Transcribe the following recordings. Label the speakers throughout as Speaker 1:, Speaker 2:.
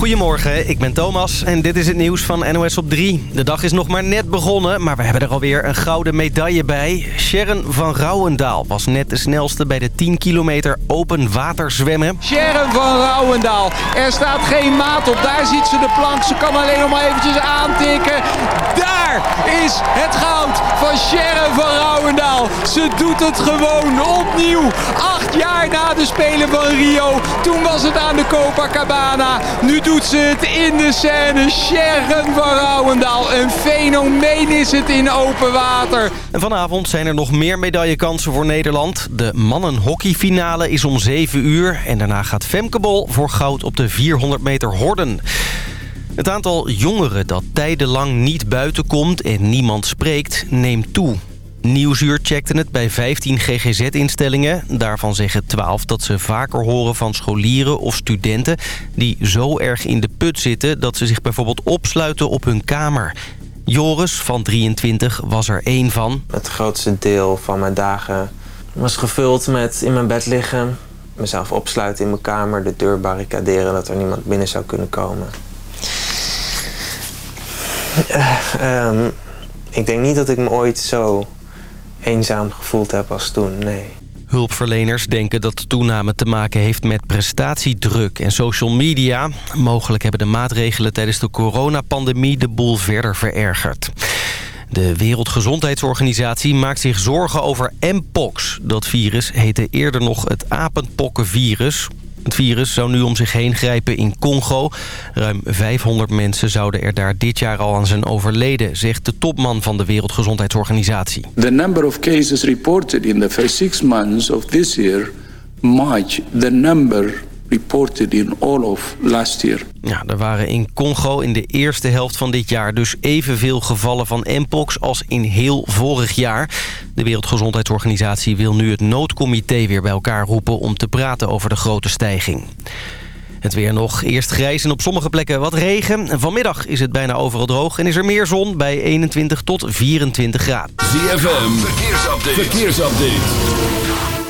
Speaker 1: Goedemorgen, ik ben Thomas en dit is het nieuws van NOS op 3. De dag is nog maar net begonnen, maar we hebben er alweer een gouden medaille bij. Sharon van Rouwendaal was net de snelste bij de 10 kilometer open water zwemmen.
Speaker 2: Sharon van Rouwendaal, er staat geen maat op. Daar ziet ze de plank, ze kan alleen nog maar eventjes aantikken. Daar is het goud van Sharon van Rouwendaal. Ze doet het gewoon opnieuw. Acht jaar na de Spelen van Rio. Toen was het aan de Copacabana. Nu ze het in de scène. Sharon van Rouwendaal. Een fenomeen is het in open water.
Speaker 1: En vanavond zijn er nog meer medaillekansen voor Nederland. De mannenhockeyfinale is om 7 uur. En daarna gaat Femke Bol voor goud op de 400 meter horden. Het aantal jongeren dat tijdenlang niet buiten komt en niemand spreekt, neemt toe. Nieuwsuur checkte het bij 15 GGZ-instellingen. Daarvan zeggen 12 dat ze vaker horen van scholieren of studenten... die zo erg in de put zitten dat ze zich bijvoorbeeld opsluiten op hun kamer. Joris van 23 was er één van.
Speaker 3: Het grootste deel van mijn dagen was gevuld met in mijn bed liggen... mezelf opsluiten in mijn kamer, de deur barricaderen... dat er niemand binnen zou kunnen komen. Uh, um, ik denk niet dat ik me ooit zo eenzaam gevoeld heb als toen, nee.
Speaker 1: Hulpverleners denken dat de toename te maken heeft met prestatiedruk en social media. Mogelijk hebben de maatregelen tijdens de coronapandemie de boel verder verergerd. De Wereldgezondheidsorganisatie maakt zich zorgen over Mpox. Dat virus heette eerder nog het apenpokkenvirus. Het virus zou nu om zich heen grijpen in Congo. Ruim 500 mensen zouden er daar dit jaar al aan zijn overleden... zegt de topman van de Wereldgezondheidsorganisatie.
Speaker 4: The number of cases reported in the first months of this year... the number reported in all of last year.
Speaker 1: Ja, er waren in Congo in de eerste helft van dit jaar dus evenveel gevallen van mpox als in heel vorig jaar. De Wereldgezondheidsorganisatie wil nu het noodcomité weer bij elkaar roepen om te praten over de grote stijging. Het weer nog. Eerst grijs en op sommige plekken wat regen. Vanmiddag is het bijna overal droog en is er meer zon bij 21 tot 24 graden.
Speaker 5: ZFM, verkeersupdate. verkeersupdate.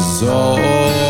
Speaker 6: is
Speaker 5: all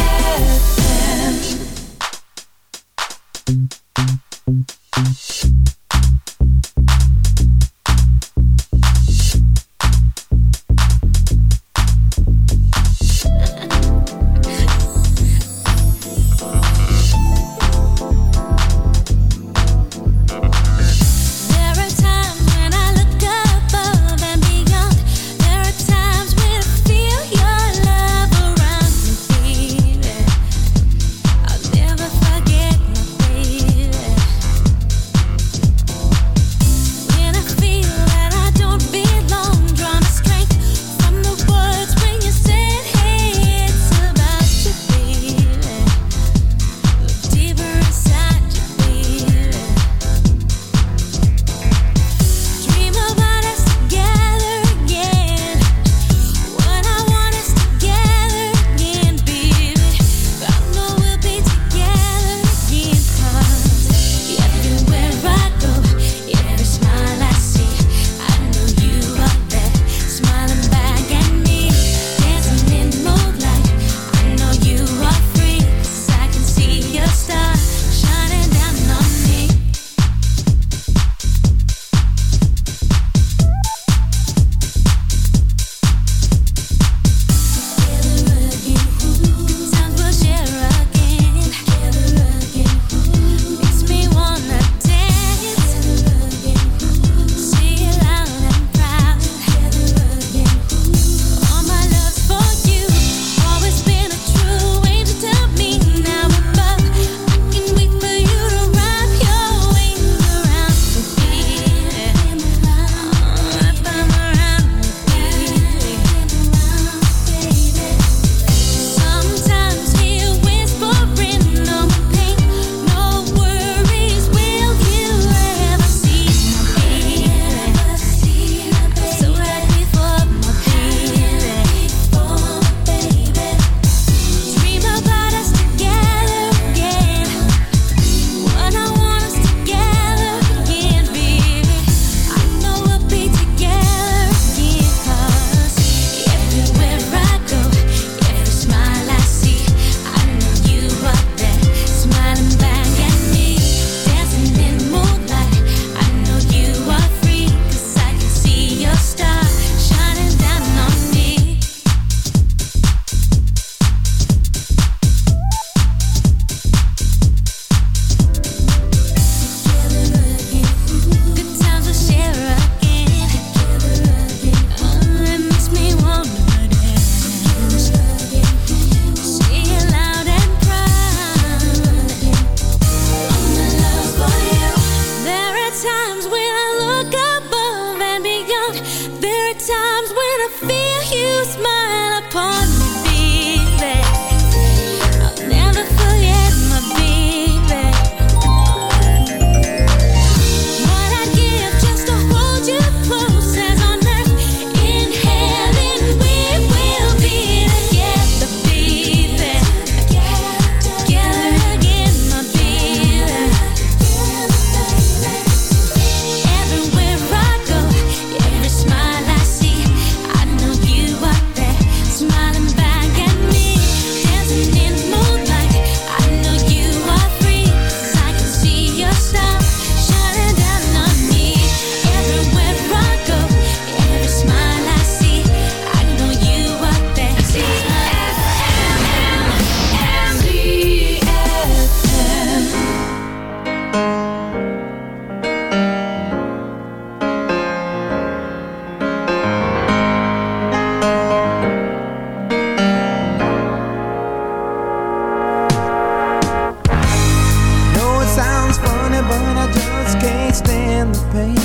Speaker 7: can't stand the pain.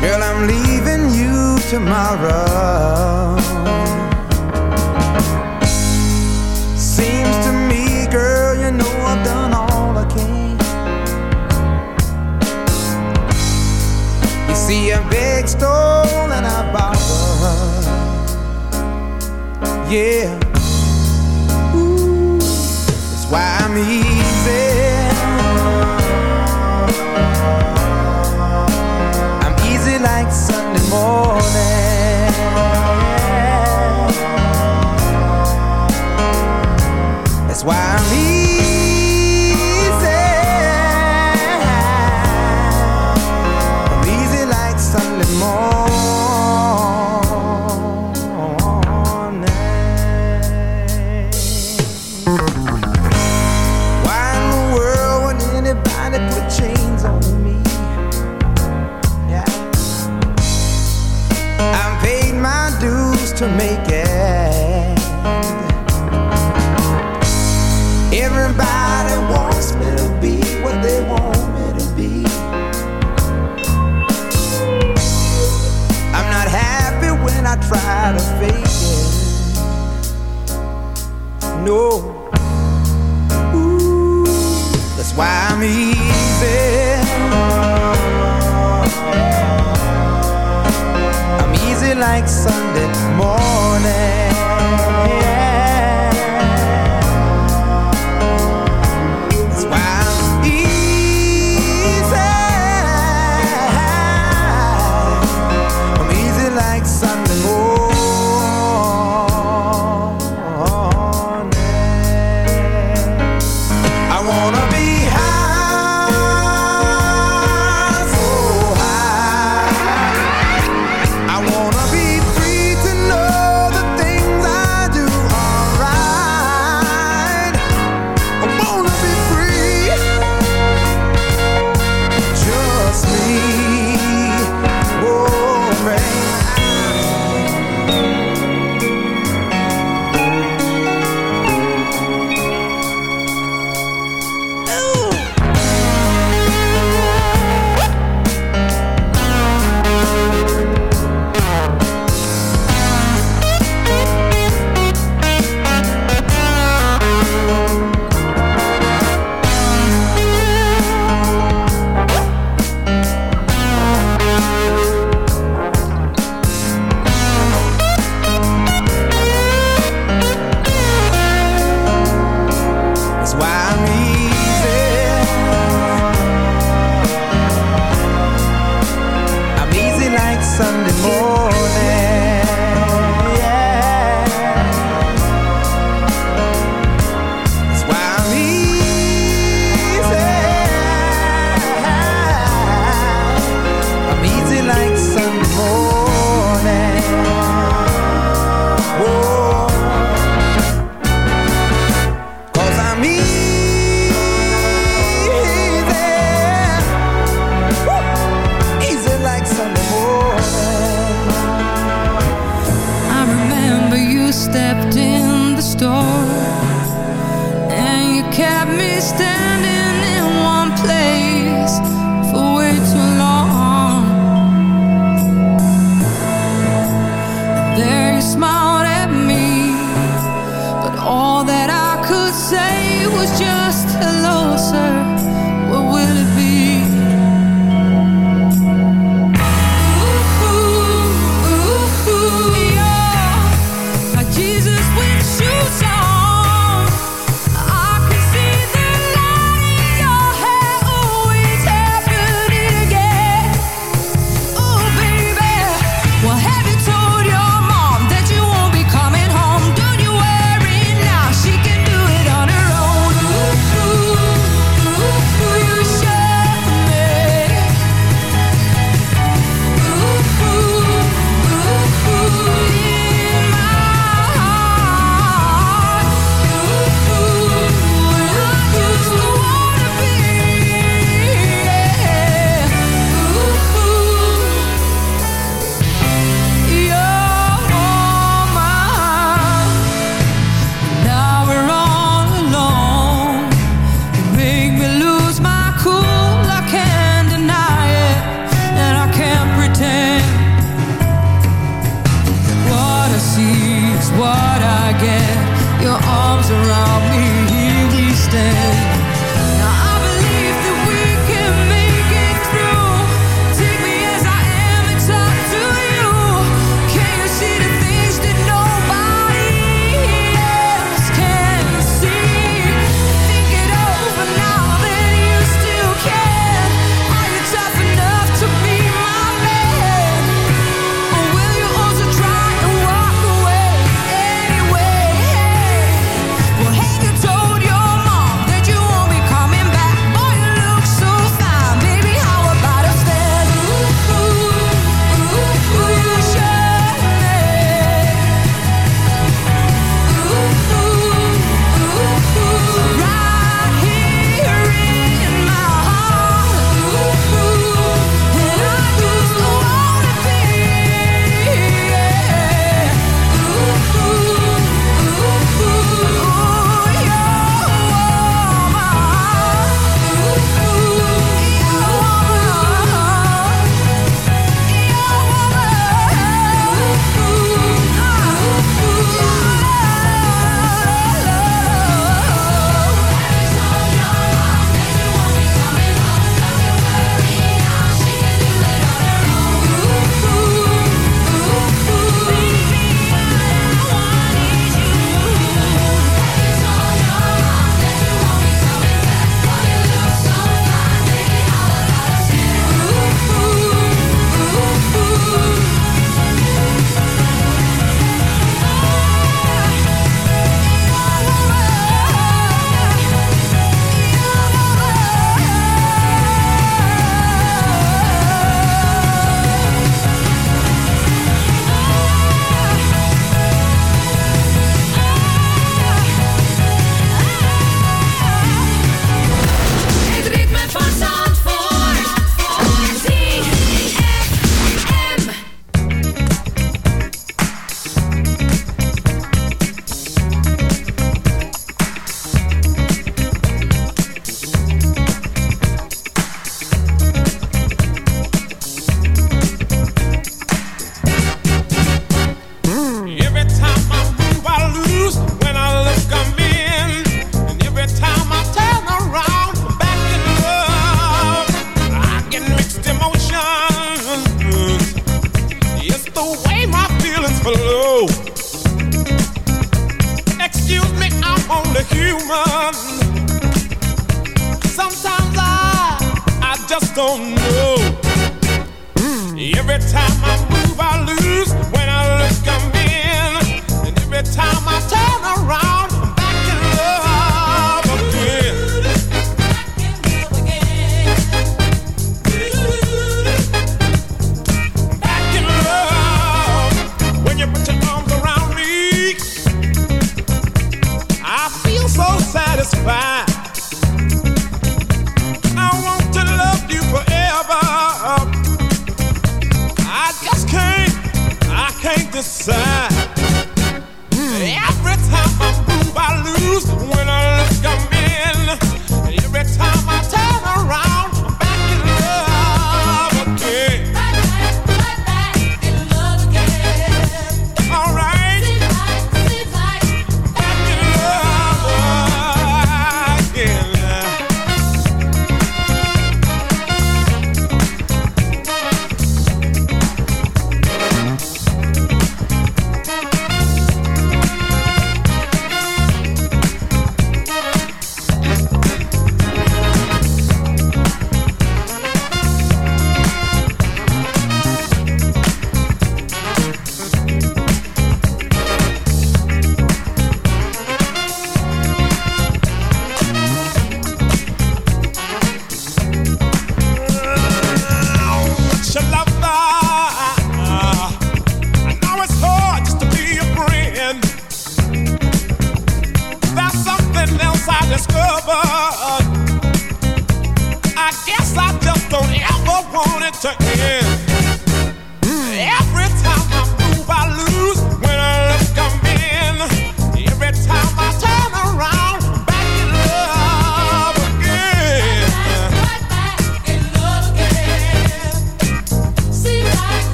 Speaker 7: Girl, I'm leaving you tomorrow. Seems to me, girl, you know I've done all I can. You see, I begged, stole, and I borrowed. Yeah.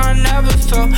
Speaker 7: I
Speaker 8: never felt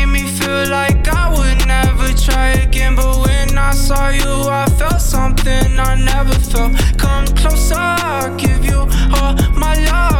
Speaker 8: try again, but when I saw you, I felt something
Speaker 9: I never felt. Come
Speaker 7: closer, I'll give you all
Speaker 10: my love.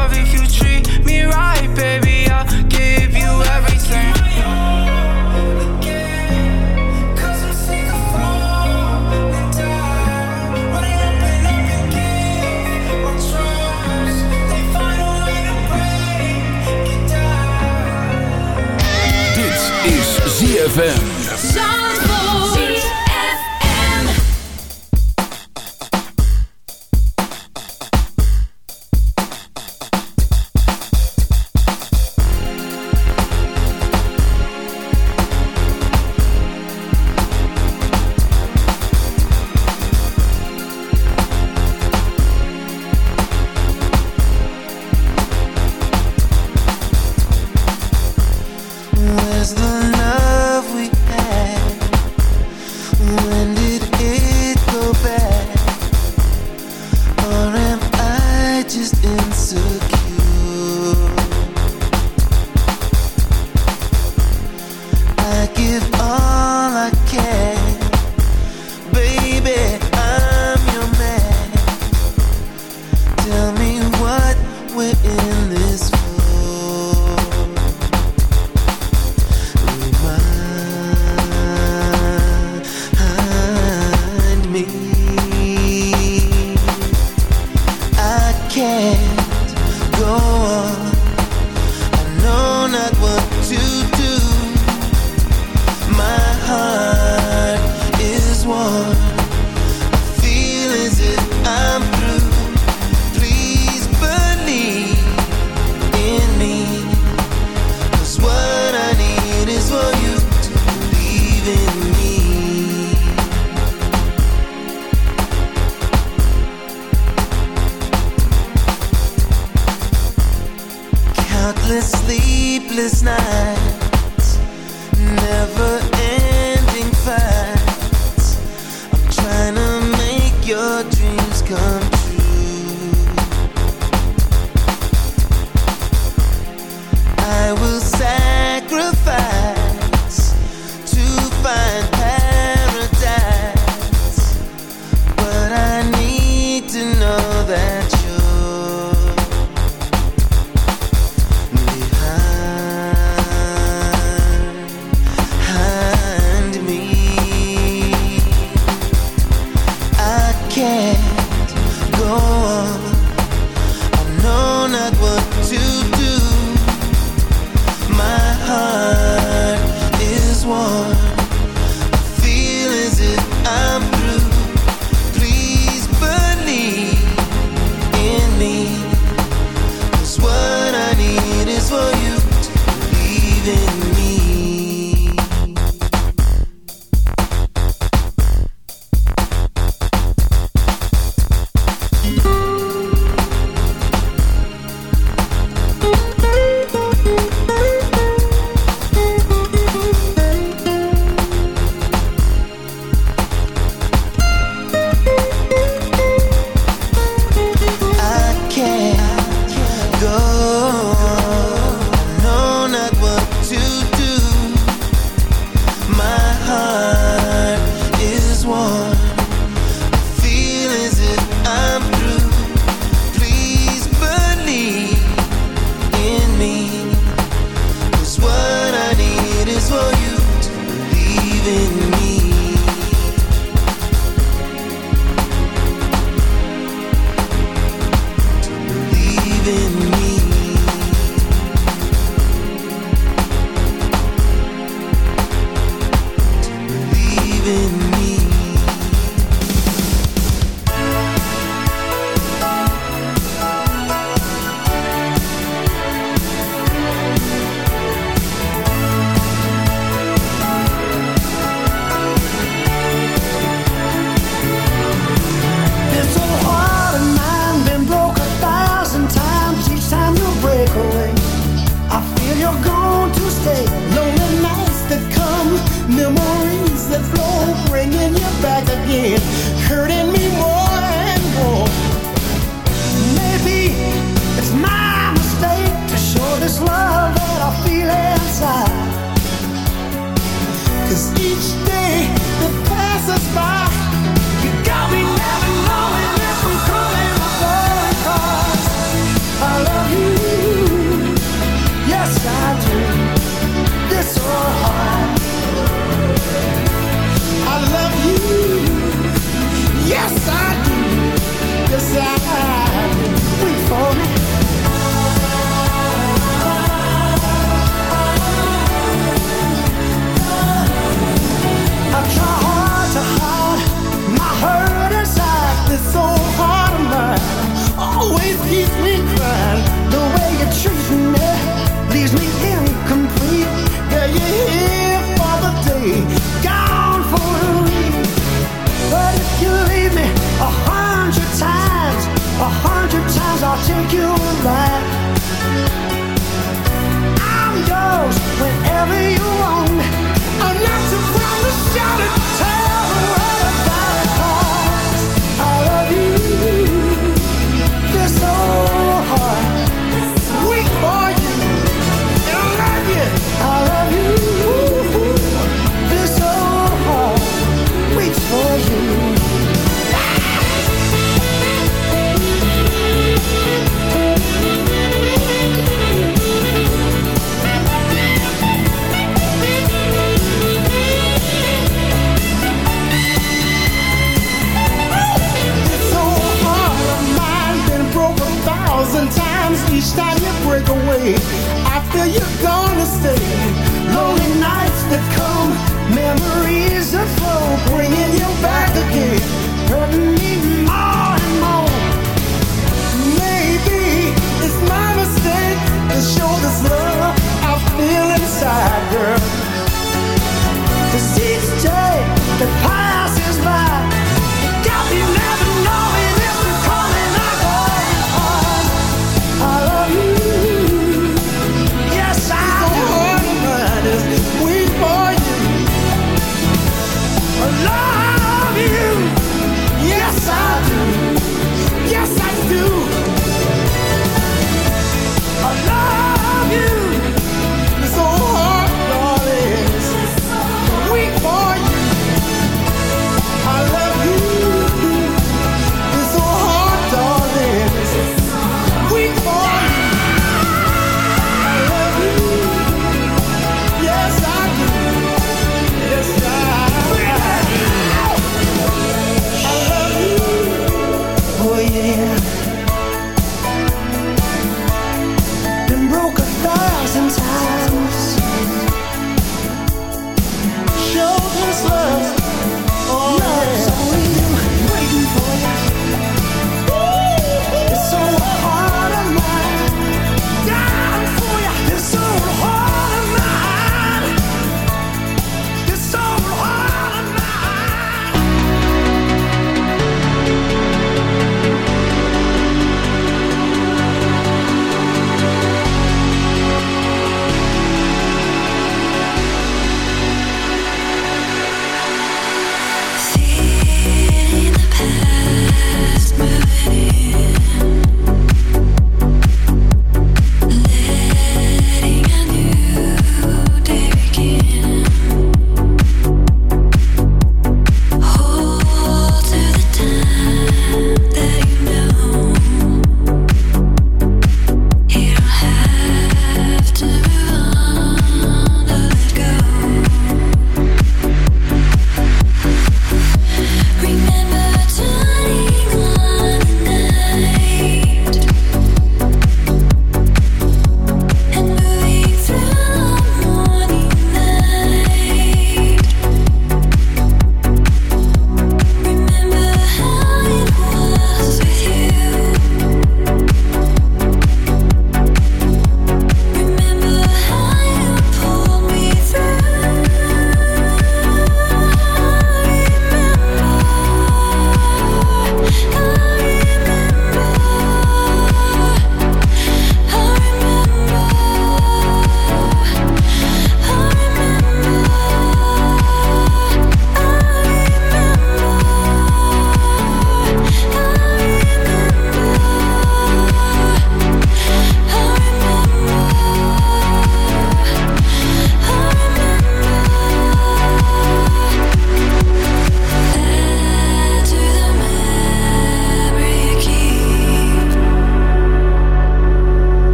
Speaker 10: it's not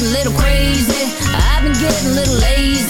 Speaker 10: getting a little crazy. I've been getting a little lazy.